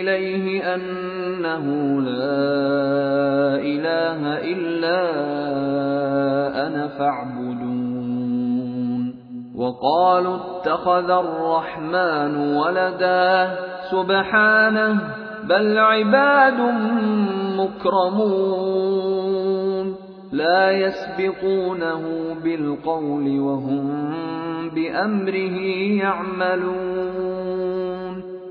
إليه أنه لا إله إلا أنا فاعبدون. وقالوا اتخذ الرحمن ولدا. سبحانه بل عباد مكرمون. لا يسبقونه بالقول وهم بأمره يعملون.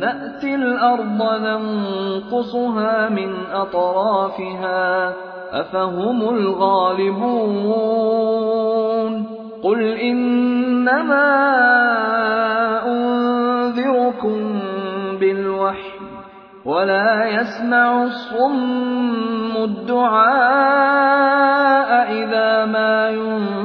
نأتي الأرض ننقصها من أطرافها أفهم الغالبون؟ قل إنما أنذركم بالوحي ولا يسمع الصم الدعاء إذا ما ينذرون.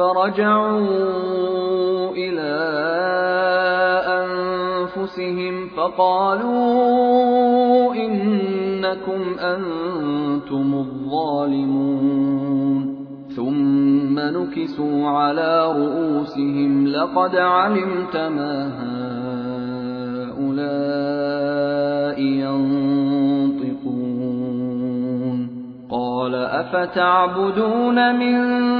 فرجعوا إلى أنفسهم فقالوا إنكم أنتم الظالمون ثم نكسوا على رؤوسهم لقد علمت ما هؤلاء ينطقون قال أفتعبدون من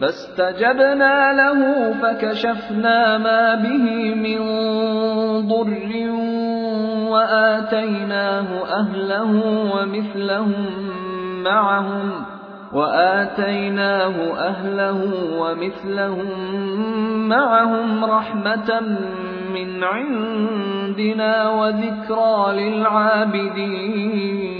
فاستجبنا له فكشفنا ما به من ضر وآتيناه أهله ومثلهم معهم وآتيناه أهله ومثلهم معهم رحمة من عندنا وذكرى للعابدين.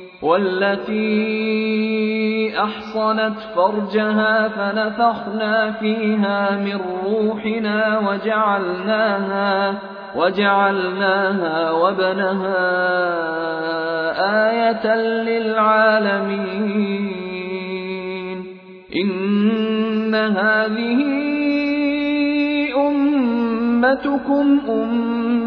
والتي أحصنت فرجها فنفخنا فيها من روحنا وجعلناها وجعلناها وابنها آية للعالمين. إن هذه أمتكم أمة